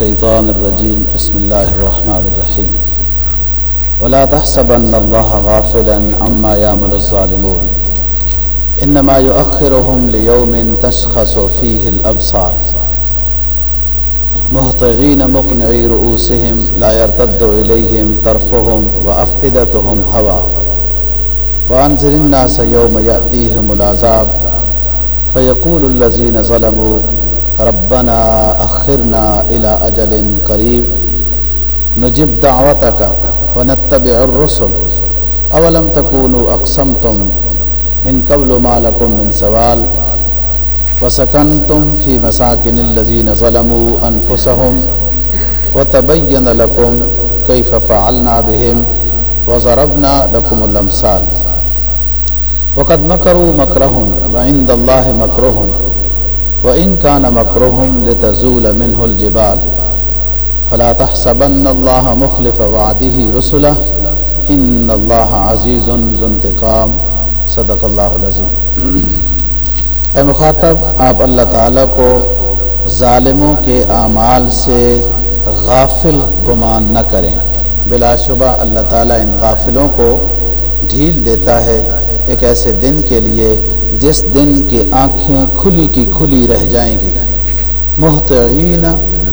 الشيطان الرجيم. بسم الله الرحمن الرحيم. ولا تحسبن الله غافلا عما يعمل الظالمون. إنما يؤخرهم ليوم تشخص فيه الأبصار. مهطعين مقنعي رؤوسهم لا يرتد إليهم طرفهم وأفئدتهم هوى. وأنذر الناس يوم يأتيهم العذاب. فيقول الذين ظلموا ربنا أخرنا إلى أجل قريب. نجب دعوتك ونتبع الرسل. أولم تكونوا أقسمتم من قبل ما لكم من سوال؟ وسكنتم في مساكن الذين ظلموا أنفسهم وتبين لكم كيف فعلنا بهم وضربنا لكم الأمثال. وقد مكروا مكرهم وعند الله مكرهم. وإن كان مكرهم لتزول منه الجبال فلا تحسبن الله مخلف وعده رسله ان اللہ عزیز ذو انتقام صدق اللہ العظیم۔ اے مخاطب، آپ اللہ تعالیٰ کو ظالموں کے اعمال سے غافل گمان نہ کریں۔ بلا شبہ اللہ تعالیٰ ان غافلوں کو ڈھیل دیتا ہے ایک ایسے دن کے لیے جس دن کی آنکھیں کھلی کی کھلی رہ جائیں گی۔ محتعین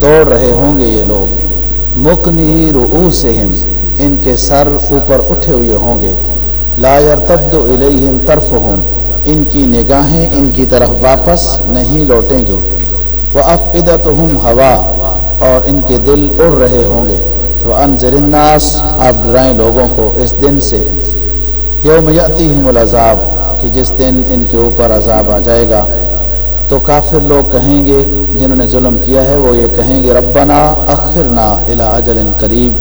دوڑ رہے ہوں گے یہ لوگ۔ مکنی رؤوسہم، ان کے سر اوپر اٹھے ہوئے ہوں گے۔ لا يرتد الیہم طرفہم، ان کی نگاہیں ان کی طرف واپس نہیں لوٹیں گی۔ وافئدتہم ہوا، اور ان کے دل اڑ رہے ہوں گے۔ تو انذر الناس، آپ ڈرائیں لوگوں کو اس دن سے۔ یوم یاتیہم العذاب کہ جس دن ان کے اوپر عذاب آ جائے گا، تو کافر لوگ کہیں گے، جنہوں نے ظلم کیا ہے، وہ یہ کہیں گے، ربنا اخرنا الى اجل قریب۔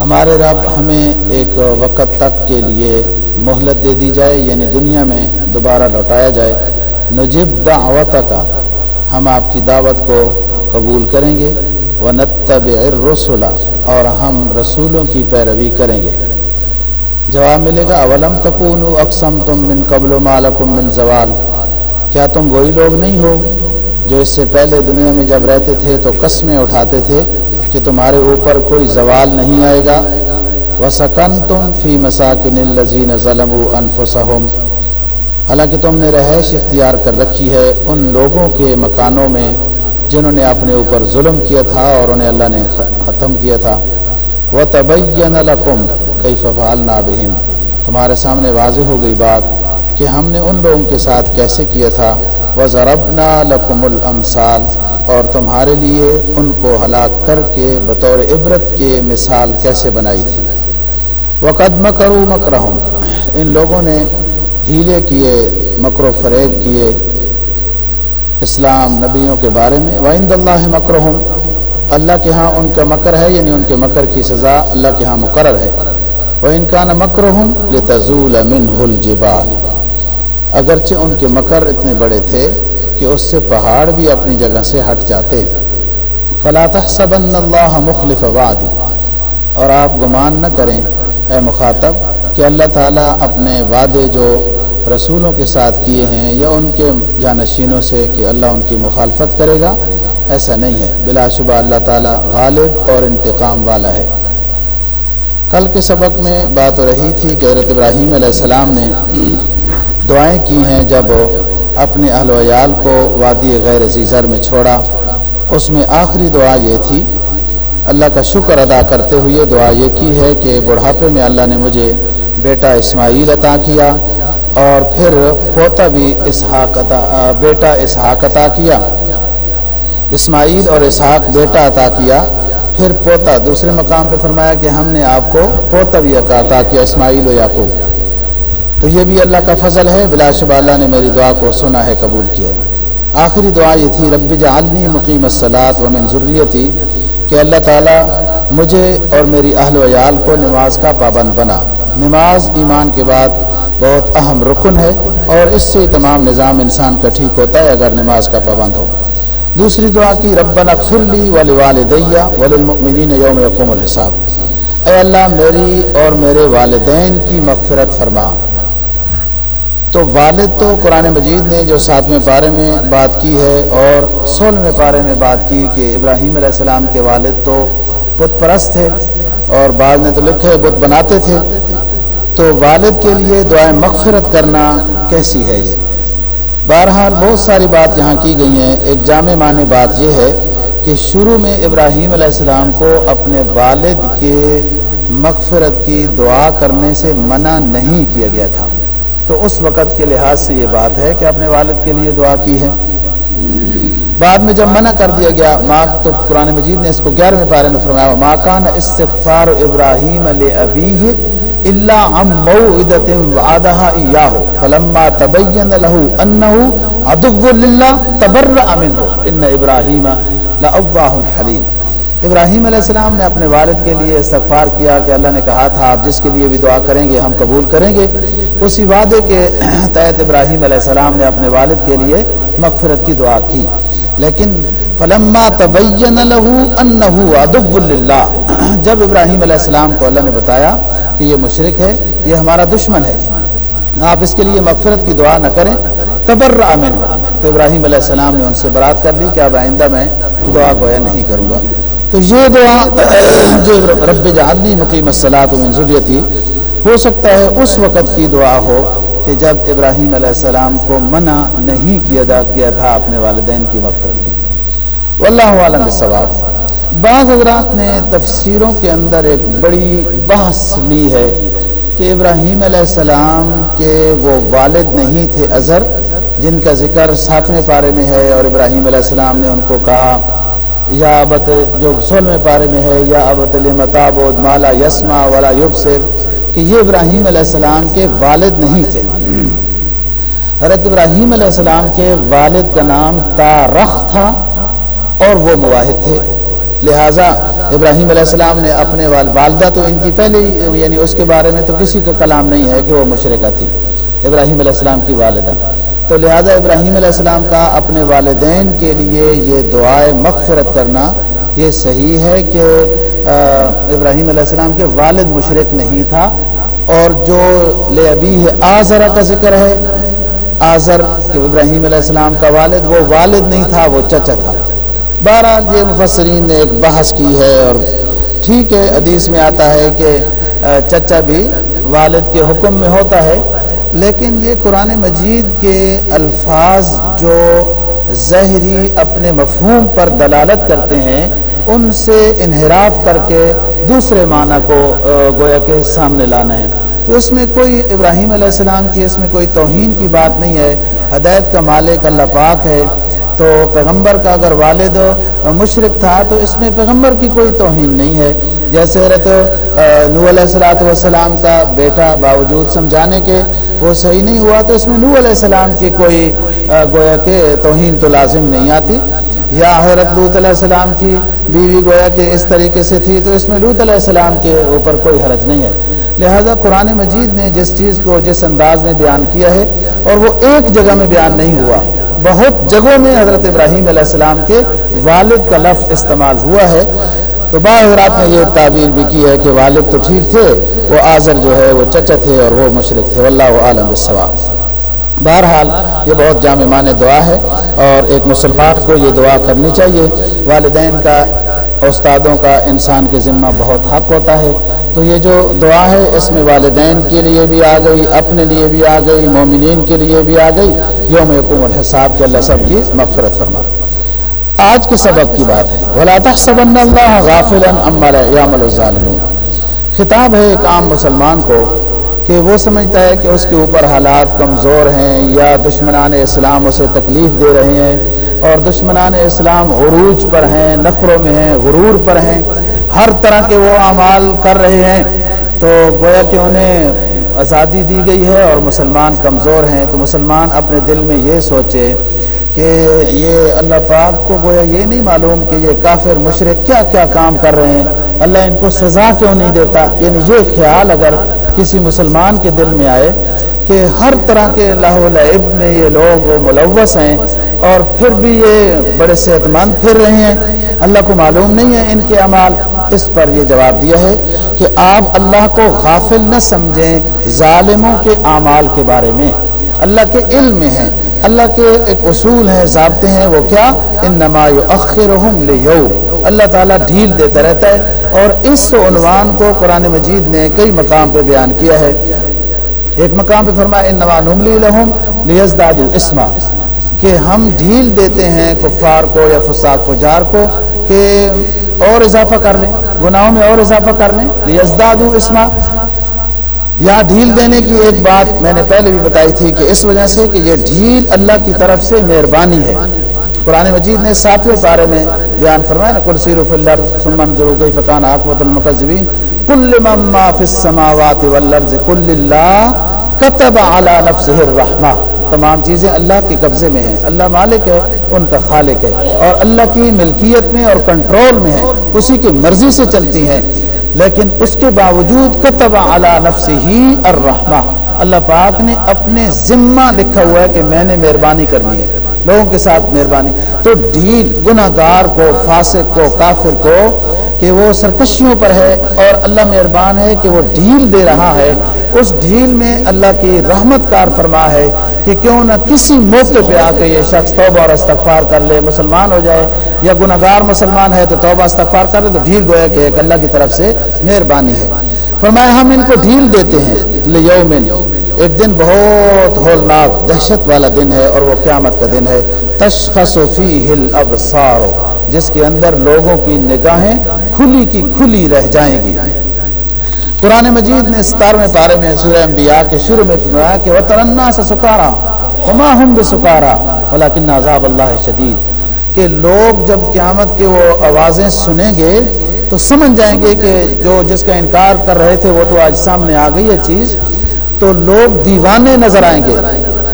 ہمارے رب ہمیں ایک وقت تک کے لیے مہلت دے دی جائے یعنی دنیا میں دوبارہ لوٹایا جائے۔ نجب دعوت کا ہم آپ کی دعوت کو قبول کریں گے۔ وہ نتب رسولہ اور ہم رسولوں کی پیروی کریں گے۔ جواب ملے گا، اولم تکون اقسم تم من قبل مالکم من زوال۔ کیا تم وہی لوگ نہیں ہو جو اس سے پہلے دنیا میں جب رہتے تھے تو قسمیں اٹھاتے تھے کہ تمہارے اوپر کوئی زوال نہیں آئے گا؟ وسکن تم فی مساکن الزین ظلم انفسہم۔ حالانکہ تم نے رہائش اختیار کر رکھی ہے ان لوگوں کے مکانوں میں جنہوں نے اپنے اوپر ظلم کیا تھا اور انہیں اللہ نے ختم کیا تھا۔ وہ تبین کئی ففال نابہم تمہارے سامنے واضح ہو گئی بات کہ ہم نے ان لوگوں کے ساتھ کیسے کیا تھا؟ وہ ضربنا لکم الامثال اور تمہارے لیے ان کو ہلاک کر کے بطور عبرت کے مثال کیسے بنائی تھی؟ وہ قدم کرو مکرہم ان لوگوں نے ہیلے کیے، مکر و فریب کیے اسلام نبیوں کے بارے میں۔ وعند اللہ مکرہم اللہ کے ہاں ان کا مکر ہے یعنی ان کے مکر کی سزا اللہ کے ہاں مقرر ہے۔ وہ ان کا نہ مکر ہوں لتزول منہ الجبال اگرچہ ان کے مکر اتنے بڑے تھے کہ اس سے پہاڑ بھی اپنی جگہ سے ہٹ جاتے۔ فلا تحسبن اللہ مخلف وعدی اور آپ گمان نہ کریں اے مخاطب کہ اللہ تعالیٰ اپنے وعدے جو رسولوں کے ساتھ کیے ہیں یا ان کے جانشینوں سے کہ اللہ ان کی مخالفت کرے گا، ایسا نہیں ہے۔ بلا شبہ اللہ تعالیٰ غالب اور انتقام والا ہے۔ کل کے سبق میں بات ہو رہی تھی کہ حضرت ابراہیم علیہ السلام نے دعائیں کی ہیں جب اپنے اہل ویال کو وادی غیر زیزر میں چھوڑا۔ اس میں آخری دعا یہ تھی، اللہ کا شکر ادا کرتے ہوئے دعا یہ کی ہے کہ بڑھاپے میں اللہ نے مجھے بیٹا اسماعیل عطا کیا اور پھر پوتا بھی اسحاق عطا، بیٹا اسحاق عطا کیا۔ اسماعیل اور اسحاق بیٹا عطا کیا۔ پھر پوتا، دوسرے مقام پہ فرمایا کہ ہم نے آپ کو پوتا بھی عطا کیا اسماعیل و یعقوب۔ تو یہ بھی اللہ کا فضل ہے، بلا شبہ اللہ نے میری دعا کو سنا ہے، قبول کیا۔ آخری دعا یہ تھی، رب جعلنی مقیم الصلاۃ و من ضروریتی کہ اللہ تعالیٰ مجھے اور میری اہل و عیال کو نماز کا پابند بنا۔ نماز ایمان کے بعد بہت اہم رکن ہے، اور اس سے تمام نظام انسان کا ٹھیک ہوتا ہے، اگر نماز کا پابند ہو۔ دوسری دعا کی، ربنا اغفر لی ولوالدیہ وللمؤمنین یوم یقوم الحساب. اے اللہ، میری اور میرے والدین کی مغفرت فرما۔ تو والد تو قرآن مجید نے جو ساتویں پارے میں بات کی ہے اور سولہویں پارے میں بات کی کہ ابراہیم علیہ السلام کے والد تو بت پرست تھے اور بعد نے تو لکھے بت بناتے تھے۔ تو والد کے لیے دعائیں مغفرت کرنا کیسی ہے یہ؟ بہرحال بہت ساری بات یہاں کی گئی ہیں۔ ایک جامع معنی بات یہ ہے کہ شروع میں ابراہیم علیہ السلام کو اپنے والد کے مغفرت کی دعا کرنے سے منع نہیں کیا گیا تھا۔ تو اس وقت کے لحاظ سے یہ بات ہے کہ اپنے والد کے لیے دعا کی ہے۔ بعد میں جب منع کر دیا گیا ماں تو قرآن مجید نے اس کو گیارہویں پارے میں فرمایا ماں کان استغفار ابراہیم لابیہ الا عن موعدۃ وعدها اياه فلما تبين له انه عدو لله، تبرأ منه. ان ابراہیم لاواه حلیم ابراہیم علیہ السلام نے اپنے والد کے لیے استغفار کیا کہ اللہ نے کہا تھا، آپ جس کے لیے بھی دعا کریں گے، ہم قبول کریں گے. اسی وعدے کے تحت ابراہیم علیہ السلام نے اپنے والد کے لیے مغفرت کی دعا کی. لیکن فلما تبین له انه عدو للہ جب ابراہیم علیہ السلام کو اللہ نے بتایا کہ یہ مشرک ہے، یہ ہمارا دشمن ہے۔ آپ اس کے لیے مغفرت کی دعا نہ کریں۔ تبر امن تو ابراہیم علیہ السلام نے ان سے برات کر لی کہ اب آئندہ میں دعا گویا نہیں کروں گا۔ تو یہ دعا جو رب جعلنی مقیم الصلاۃ من ذریتی، ہو سکتا ہے اس وقت کی دعا ہو کہ جب ابراہیم علیہ السلام کو منع نہیں کیا کیا تھا اپنے والدین کی مغفرت کی۔ واللہ عالم ثواب بعض حضرات نے تفسیروں کے اندر ایک بڑی بحث لی ہے کہ ابراہیم علیہ السلام کے وہ والد نہیں تھے اظہر، جن کا ذکر ساتویں پارے میں ہے اور ابراہیم علیہ السلام نے ان کو کہا، یا ابت جو سولہویں پارے میں ہے، یا ابت المتاب مالا یسما والا یوب کہ یہ ابراہیم علیہ السلام کے والد نہیں تھے۔ حضرت ابراہیم علیہ السلام کے والد کا نام تارخ تھا اور وہ مواحد تھے۔ لہٰذا ابراہیم علیہ السلام نے اپنے والدہ تو ان کی پہلے یعنی اس کے بارے میں تو کسی کا کلام نہیں ہے کہ وہ مشرقہ تھی، ابراہیم علیہ السلام کی والدہ۔ تو لہٰذا ابراہیم علیہ السلام کا اپنے والدین کے لیے یہ دعائیں مغفرت کرنا یہ صحیح ہے کہ ابراہیم علیہ السلام کے والد مشرق نہیں تھا۔ اور جو لے ابھی ہے آزرا کا ذکر ہے۔ آزر کہ ابراہیم علیہ السلام کا والد، وہ والد نہیں تھا، وہ چچا تھا۔ بہرحال یہ مفسرین نے ایک بحث کی ہے اور ٹھیک ہے، حدیث میں آتا ہے کہ چچا بھی والد کے حکم میں ہوتا ہے، لیکن یہ قرآن مجید کے الفاظ جو ظہری اپنے مفہوم پر دلالت کرتے ہیں، ان سے انحراف کر کے دوسرے معنی کو گویا کے سامنے لانا ہے۔ تو اس میں کوئی ابراہیم علیہ السلام کی، اس میں کوئی توہین کی بات نہیں ہے۔ ہدایت کا مالک اللہ پاک ہے۔ تو پیغمبر کا اگر والد مشرق تھا تو اس میں پیغمبر کی کوئی توہین نہیں ہے۔ جیسے حضرت نو علیہ السلاۃ والسلام کا بیٹا باوجود سمجھانے کے وہ صحیح نہیں ہوا تو اس میں نو علیہ السلام کی کوئی گویا کہ توہین تو لازم نہیں آتی۔ یا حضرت لوت علیہ السلام کی بیوی گویا کہ اس طریقے سے تھی تو اس میں لوت علیہ السلام کے اوپر کوئی حرج نہیں ہے۔ لہذا قرآن مجید نے جس چیز کو جس انداز میں بیان کیا ہے اور وہ ایک جگہ میں بیان نہیں ہوا۔ بہت جگہوں میں حضرت ابراہیم علیہ السلام کے والد کا لفظ استعمال ہوا ہے۔ تو بعض حضرات نے یہ تعبیر بھی کی ہے کہ والد تو ٹھیک تھے، وہ آزر جو ہے وہ چچا تھے اور وہ مشرق تھے۔ واللہ عالم بالثواب بہرحال یہ بہت جامع مان دعا ہے اور ایک مسلمان کو یہ دعا کرنی چاہیے۔ والدین کا، استادوں کا، انسان کے ذمہ بہت حق ہوتا ہے۔ تو یہ جو دعا ہے، اس میں والدین کے لیے بھی آ گئی، اپنے لیے بھی آ گئی، مومنین کے لیے بھی آ گئی۔ یوم یقوم الحساب کے اللہ سب کی مغفرت فرما۔ آج کے سبق کی بات ہے۔ اللہ غافل خطاب ہے ایک عام مسلمان کو کہ وہ سمجھتا ہے کہ اس کے اوپر حالات کمزور ہیں، یا دشمنان اسلام اسے تکلیف دے رہے ہیں، اور دشمنان اسلام عروج پر ہیں نفروں میں ہیں، غرور پر ہیں۔ ہر طرح کے وہ اعمال کر رہے ہیں تو گویا کہ انہیں آزادی دی گئی ہے اور مسلمان کمزور ہیں تو مسلمان اپنے دل میں یہ سوچے کہ یہ اللہ پاک کو گویا یہ نہیں معلوم کہ یہ کافر مشرق کیا کیا کام کر رہے ہیں۔ اللہ ان کو سزا کیوں نہیں دیتا؟ یعنی یہ خیال اگر کسی مسلمان کے دل میں آئے کہ ہر طرح کے اللہ العب میں یہ لوگ ملوث ہیں اور پھر بھی یہ بڑے صحت مند پھر رہے ہیں، اللہ کو معلوم نہیں ہے ان کے اعمال۔ اس پر یہ جواب دیا ہے کہ آپ اللہ کو غافل نہ سمجھیں ظالموں کے اعمال کے بارے میں۔ اللہ کے علم میں ہیں۔ اللہ کے ایک اصول ہیں، ضابطے ہیں۔ وہ کیا؟ ان نما اخر اللہ تعالیٰ ڈھیل دیتا رہتا ہے اور اس عنوان کو قرآن مجید نے کئی مقام پہ بیان کیا ہے۔ ایک مقام پہ فرمایا ان نما نملی لہم لیزدادو اسما کہ ہم ڈھیل دیتے ہیں کفار کو یا فساق فجار کو کہ اور اضافہ کر لیں، گناہوں میں اور اضافہ کر لیں۔ لیزدادو اسما یہاں ڈھیل دینے کی ایک بات میں نے پہلے بھی بتائی تھی کہ اس وجہ سے کہ یہ ڈھیل اللہ کی طرف سے مہربانی ہے۔ قرآن مجید نے ساتویں پارے میں بیان فرمایا نا کل سیرو فلر سمن ضرور کئی فقان آقوت المقذبین کل مما فی السماوات والارض، کل اللہ کتب علی نفسہ الرحمہ۔ تمام چیزیں اللہ کے قبضے میں ہیں۔ اللہ مالک ہے، ان کا خالق ہے۔ اور اللہ کی ملکیت میں اور کنٹرول میں ہے اسی کی مرضی سے چلتی ہیں۔ لیکن اس کے باوجود کتب علی نفس ہی الرحمہ۔ اللہ پاک نے اپنے ذمہ لکھا ہوا ہے کہ میں نے مہربانی کرنی ہے۔ لوگوں کے ساتھ مہربانی۔ تو ڈھیل گناہ گار کو، فاسق کو، کافر کو کہ وہ سرکشیوں پر ہے اور اللہ مہربان ہے کہ وہ ڈھیل دے رہا ہے۔ اس ڈھیل میں اللہ کی رحمت کار فرما ہے کہ کیوں نہ کسی موقع پہ آ کے یہ شخص توبہ اور استغفار کر لے، مسلمان ہو جائے یا گناہ گار مسلمان ہے تو توبہ استغفار کر لے تو ڈھیل گویا کہ ایک اللہ کی طرف سے مہربانی ہے۔ فرمایا ہم ان کو ڈھیل دیتے ہیں۔ لیومن ایک دن بہت ہولناک دہشت والا دن ہے اور وہ قیامت کا دن ہے۔ تشخص فیہ الابصار، جس کے اندر لوگوں کی نگاہیں کھلی کی کھلی رہ جائیں گی۔ قرآن مجید نے ستارویں پارے میں سورہ انبیاء کے شروع میں فرمایا کہ وہ ترنا سے سکارا وما ہم بے سکارا ولیکن عذاب اللہ شدید کہ لوگ جب قیامت کے وہ آوازیں سنیں گے تو سمجھ جائیں گے کہ جو جس کا انکار کر رہے تھے وہ تو آج سامنے آ گئی ہے چیز۔ تو لوگ دیوانے نظر آئیں گے۔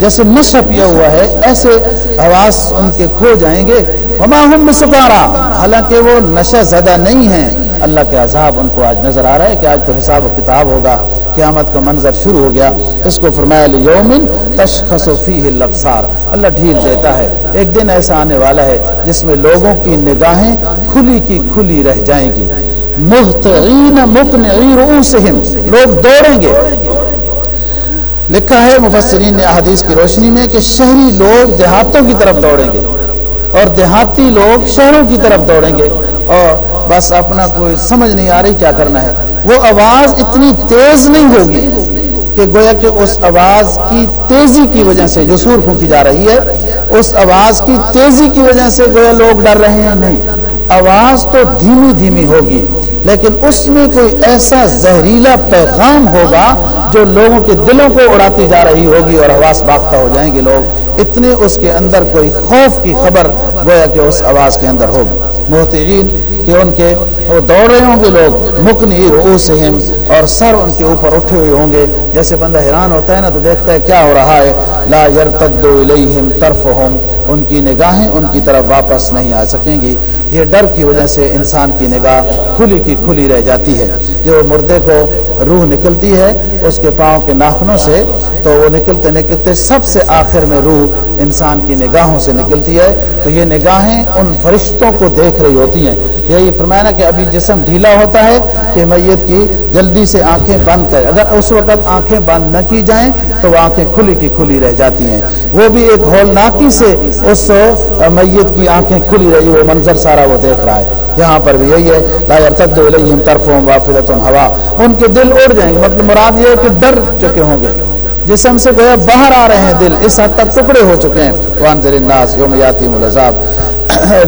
جیسے نشہ پیا ہوا ہے، ایسے آواز ان کے کھو جائیں گے۔ وما ہم سکارا حالانکہ وہ نشہ زدہ نہیں ہیں۔ اللہ کے عذاب ان کو آج نظر آ رہا ہے کہ آج تو حساب و کتاب ہوگا۔ قیامت کا منظر شروع ہو گیا۔ اس کو فرمایا لیومن تشخص فیہ الابصار اللہ ڈھیل دیتا ہے۔ ایک دن ایسا آنے والا ہے جس میں لوگوں کی نگاہیں کھلی کی کھلی رہ جائیں گی۔ محتعین مقنعی رؤوسہم لوگ دوڑیں گے۔ لکھا ہے مفسرین نے احادیث کی روشنی میں کہ شہری لوگ دیہاتوں کی طرف دوڑیں گے اور دیہاتی لوگ شہروں کی طرف دوڑیں گے اور بس اپنا کوئی سمجھ نہیں آ رہی کیا کرنا ہے۔ وہ آواز اتنی تیز نہیں ہوگی کہ گویا کہ اس آواز کی تیزی کی وجہ سے جو سور پھونکی جا رہی ہے، اس آواز کی تیزی کی وجہ سے گویا لوگ ڈر رہے ہیں۔ نہیں، آواز تو دھیمی دھیمی ہوگی، لیکن اس میں کوئی ایسا زہریلا پیغام ہوگا جو لوگوں کے دلوں کو اڑاتی جا رہی ہوگی اور آواز باختہ ہو جائیں گے لوگ، اتنے اس کے اندر کوئی خوف کی خبر گویا کہ اس آواز کے اندر ہوگی۔ محترین کہ ان کے، وہ دوڑ رہے ہوں گے لوگ، مکنی رؤوسہم اور سر ان کے اوپر اٹھے ہوئے ہوں گے۔ جیسے بندہ حیران ہوتا ہے نا تو دیکھتا ہے کیا ہو رہا ہے۔ لا یرتد الیہم طرفہم، ان کی نگاہیں ان کی طرف واپس نہیں آ سکیں گی۔ یہ ڈر کی وجہ سے انسان کی نگاہ کھلی کی کھلی رہ جاتی ہے۔ جو مردے کو روح نکلتی ہے، اس کے پاؤں کے ناخنوں سے، تو وہ نکلتے نکلتے سب سے آخر میں روح انسان کی نگاہوں سے نکلتی ہے۔ تو یہ نگاہیں ان فرشتوں کو دیکھ رہی ہوتی ہیں۔ یہی فرمایا نا کہ ابھی جسم ڈھیلا ہوتا ہے کہ میت کی جلدی سے آنکھیں بند کرے اگر اس وقت آنکھیں بند نہ کی جائیں تو وہ آنکھیں کھلی کی کھلی رہ جاتی ہیں۔ وہ بھی ایک ہولناکی سے اس میت کی آنکھیں کھلی رہی، وہ منظر سارا وہ دیکھ رہا ہے۔ یہاں پر بھی یہی ہے، لا يرتد الیہم طرفهم وافدتهم ہوا۔ ان کے دل اڑ جائیں گے مطلب مراد یہ ہے کہ ڈر چکے ہوں گے۔ جسم سے گویا باہر آ رہے ہیں دل، اس حد تک ٹکڑے ہو چکے ہیں۔ وانذر الناس یوم یاتیم العذاب۔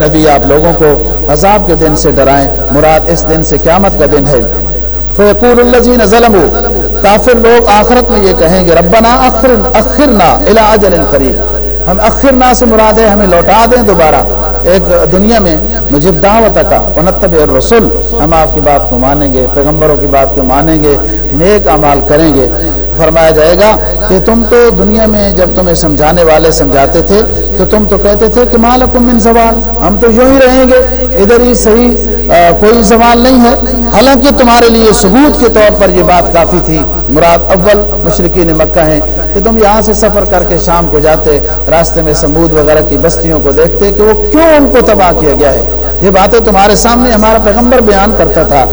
نبی، آپ لوگوں کو عذاب کے دن سے ڈرائیں، مراد اس دن سے قیامت کا دن ہے۔ فیقول الذین ظلموا۔ کافر لوگ آخرت میں یہ کہیں گے، ربنا اخر، اخرنا الى اجل قریب۔ ہم اخرنا سے مراد ہے، ہمیں لوٹا دیں دوبارہ۔ ایک دنیا میں مجھب دعوت کا انتب الرسول ہم آپ کی بات کو مانیں گے، پیغمبروں کی بات کو مانیں گے، نیک اعمال کریں گے۔ فرمایا جائے گا کہ تم تو دنیا میں جب تمہیں سمجھانے والے سمجھاتے تھے، تو تم تو کہتے تھے کہ مالکم من زوال، ہم تو یوں ہی رہیں گے۔ ادھر ہی صحیح کوئی زوال نہیں ہے۔ حالانکہ تمہارے لیے ثبوت کے طور پر یہ بات کافی تھی۔ مراد اول مشرقین مکہ ہیں کہ تم یہاں سے سفر کر کے شام کو جاتے، راستے میں سمود وغیرہ کی بستیوں کو دیکھتے کہ وہ کیوں ان کو تباہ کیا گیا ہے۔ یہ باتیں تمہارے سامنے ہمارا پیغمبر بیان کرتا تھا۔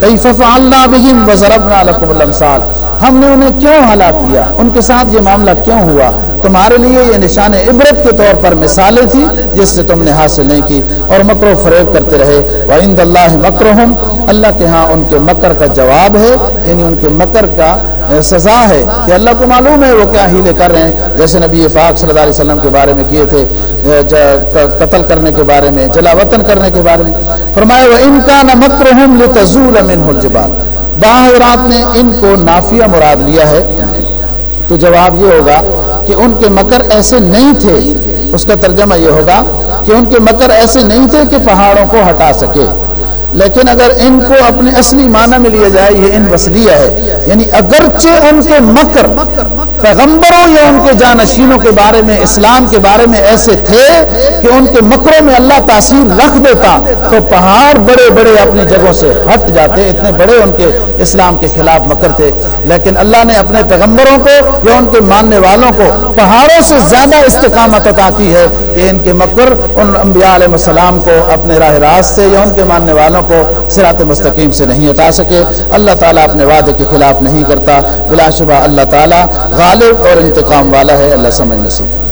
کئی فف اللہ بہم وضرب لکم الامثال۔ ہم نے انہیں کیوں ہلاک کیا؟ ان کے ساتھ یہ معاملہ کیوں ہوا؟ تمہارے لیے یہ نشان عبرت کے طور پر مثالیں تھی جس سے تم نے حاصل نہیں کی۔ اور مکر و فریب کرتے رہے۔ وعند اللہ مکرہم اللہ کے ہاں ان کے مکر کا جواب ہے۔ یعنی ان کے مکر کا سزا ہے۔ کہ اللہ کو معلوم ہے وہ کیا ہیلے کر رہے ہیں۔ جیسے نبی پاک صلی اللہ علیہ وسلم کے بارے میں کیے تھے قتل کرنے کے بارے میں، جلا وطن کرنے کے بارے میں۔ فرمایا وہ ان کا نہ مکرہم لتزول منہ الجبال۔ رات نے ان کو نافیہ مراد لیا ہے۔ تو جواب یہ ہوگا کہ ان کے مکر ایسے نہیں تھے۔ اس کا ترجمہ یہ ہوگا کہ ان کے مکر ایسے نہیں تھے کہ پہاڑوں کو ہٹا سکے۔ لیکن اگر ان کو اپنے اصلی معنی میں لیا جائے، یہ ان وسلیہ ہے۔ یعنی اگرچہ ان کے مکر پیغمبروں یا ان کے جانشینوں کے بارے میں، اسلام کے بارے میں ایسے تھے کہ ان کے مکروں میں اللہ تاثیر رکھ دیتا تو پہاڑ بڑے بڑے اپنی جگہوں سے ہٹ جاتے، اتنے بڑے ان کے اسلام کے خلاف مکر تھے۔ لیکن اللہ نے اپنے پیغمبروں کو یا ان کے ماننے والوں کو پہاڑوں سے زیادہ استقامت عطا کی ہے کہ ان کے مکر، ان انبیاء علیہ السلام کو اپنے راہ راست سے یا ان کے ماننے والوں کو سرات مستقیم سے نہیں ہٹا سکے۔ اللہ تعالیٰ اپنے وعدے کے خلاف نہیں کرتا۔ بلا شبہ اللہ تعالیٰ غالب اور انتقام والا ہے اللہ سمجھ نصیب